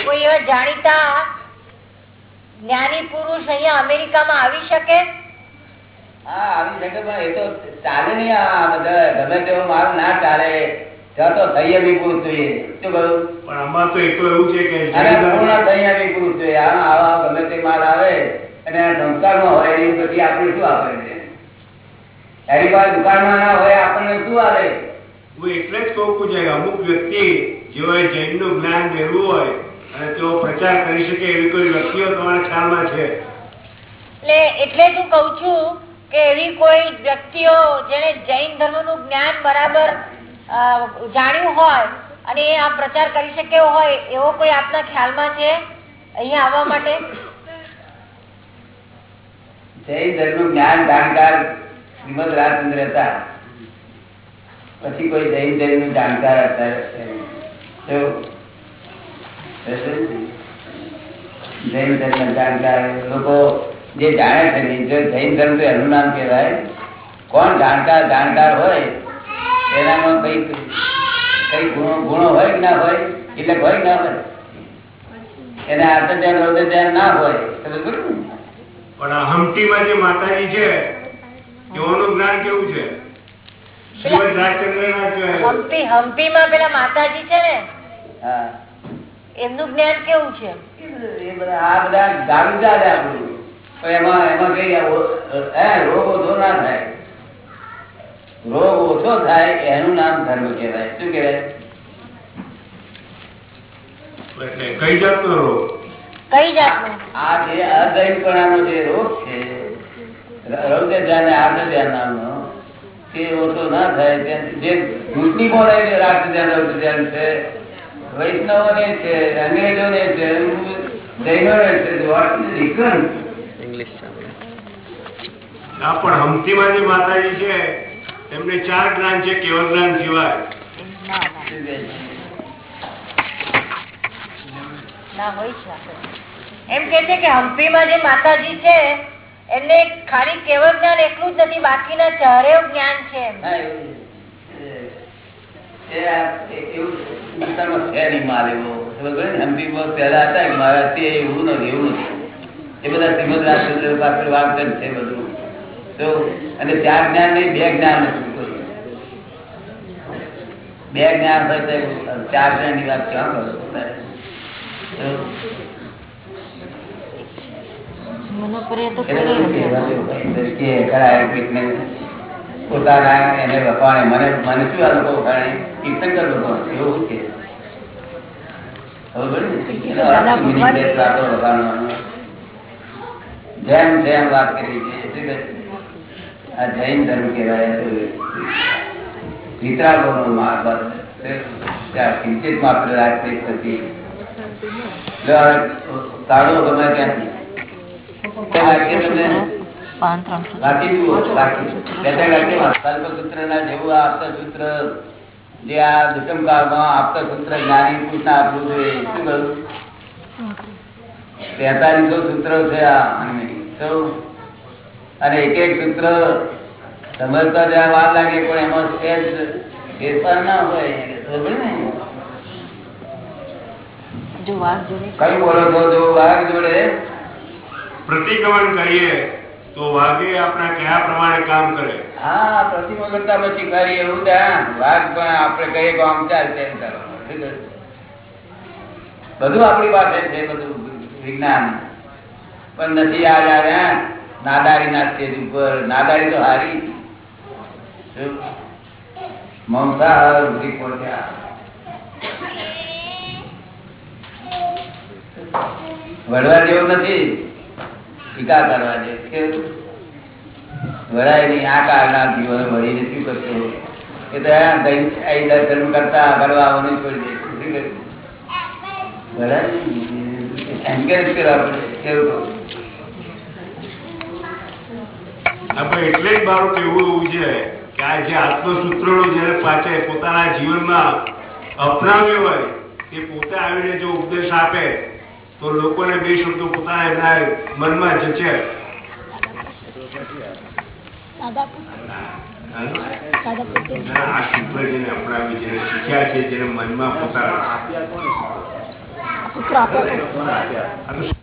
કોઈ એવા જાણીતા જ્ઞાની પુરુષ અહીંયા અમેરિકામાં આવી શકે? હા આવી શકે પણ એ તો ચાલે નહીં આ બધા. ગમે તેવો માલ ના ચાલે. ત્યાં તો સંયમી પુરુષ જોઈએ. શું કહ્યું પણ આમાં તો એ તો એવું છે કે અને જૈન ધર્મ- પૂર્ણ સંયમી પુરુષ જોઈએ? આવા ગમે તે માલ આવે અને આ સંસ્કારમાં હોય એની આપણે શું આપે? છે એની પાસે દુકાનમાં ના હોય આપણને શું આવે હું એટલે જ કહું છું અમુક વ્યક્તિ જેઓએ જૈનનું જ્ઞાન મેળવું હોય અને તેઓ પ્રચાર કરી શકે એવી કોઈ વ્યક્તિઓ તમારા ખ્યાલમાં છે? એટલે એટલે જ હું કહું છું કે એવી કોઈ વ્યક્તિઓ જેને જૈન ધર્મનું જ્ઞાન બરાબર જાણ્યું હોય અને એ આ પ્રચાર કરી શકે હોય એવો કોઈ આપના ખ્યાલમાં છે? અહીંયા આવવા માટે? જૈન ધર્મનું જ્ઞાન જાણકાર શ્રીમદ રાજચંદ્ર હતા. પછી કોઈ જૈન ધર્મનું જાણકાર હતા? જૈન ધર્મ જાણકાર લોકો જે જાણે છે ને, જો જૈન ધર્મ તો એનું નામ કહેવાય. કોણ જાણકાર જાણકાર હોય એનામાં કઈ કઈ ગુણો ગુણો હોય કે ના હોય એટલે હોય ના હોય. એને આર્થ ધ્યાન રૌદ્ર ધ્યાન ના હોય સમજ પણ આ હમ્પટીમાં જે માતાજી છે તેઓનું જ્ઞાન કેવું છે? જે હમ્પી માં પેલા માતાજી છે ને એમનું જ્ઞાન કેવું છે? એ બધા આ બધા દારૂ ચાલે આપણું. એમાં એમાં કઈ રોગ ઓછો ના થાય. રોગ ઓછો થાય એનું નામ ધર્મ કહેવાય. શું કહેવાય? એટલે કઈ જાતનો રોગ? કઈ જાતનું? આ જે રોગ છે રૌદ્ર ધ્યાન આર્દ્ર ધ્યાન નામનો તે ઓછો ના થાય. જે મુસ્લિમો રાષ્ટ્ર ધ્યાન રૌદ્ર ધ્યાન છે વૈષ્ણવોને છે અંગ્રેજોને છે જૈનોને છે વોટ ઇઝ ડિફરન્સ ઇંગ્લિશ આ પણ હમ્પટીમાં માતાજી છે એમને ચાર જ્ઞાન છે કેવળ જ્ઞાન સિવાય. ના હોય એમ કે છે કે હમ્પીમાં જે માતાજી છે એમને ખાલી કેવળ જ્ઞાન એટલું જ નથી બાકીના ચારેવ જ્ઞાન છે એમ. છે. બે જ્ઞાન. હોય તો ચાર જ્ઞાનની વાત ક્યાં કરો તો તો કરી પોતાના એને વખાણે મને મને શું આ લોકો વખાણે તીર્થંકર લોકો એવું કે ખબર પડી ને? એનો અર્થ મિનિટ બે વાતો વખાણવાનો. જેમ જેમ વાત કરી છે શું કહે? આ જૈન ધર્મ કહેવાય વિતરાગોનો માર્ગ બસ. ત્યાં કિંચિત માત્ર રાજકીય થતી જો હવે કાઢો ગમે ત્યાંથી તો વાક્ય તમને જુઓ, વાક્ય. બેઠા વાક્યમાં કલ્પસૂત્રના જેવું આ આપતસૂત્ર જે આ દુષ્મકાળમાં આપતસૂત્ર જ્ઞાની પુરુષને આપવું જોઈએ શું કહ્યું? તેતાલીસો સૂત્રો છે આ અને એક એક સૂત્ર સમજતા જ્યાં વાર લાગે પણ એમાં સ્પેસ ફેરફાર ના હોય કયું બોલો છો? જો વાઘ જોડે. પ્રતિક્રમણ કરીએ. તો વાઘે આપણા કયા પ્રમાણે કામ કરે. હા પ્રતિમગનતા માં શીખવાડીએ એવું ત્યાં વાઘ પણ આપણે કહીએ કે આમ ચાલ તેમ ચાલો બધું આપણી પાસે છે, બધું વિજ્ઞાન. પણ નથી યાદ આવ્યા નાદારી ના સ્ટેજ ઉપર. નાદારી તો હારી. મમતા સુધી પહોંચ્યા. વડવા જેવું નથી. ટીકા કરવા દે વળાય નહીં આ કાળના જીવન વળીને શું કરશો કે દર્શન કરતા કરવા આવવાનું છોડી દે આપણે એટલે જ મારું કેવું એવું છે કે આ જે આત્મસૂત્રોનું જેને પાછે પોતાના જીવનમાં અપનાવ્યું હોય તે પોતે આવીને જો ઉપદેશ આપે તો લોકોને બે શબ્દો પોતાના એમના મનમાં જચે આ સૂત્ર જેને અપનાવી જેને શીખ્યા છે જેને મનમાં પોતાના આ તો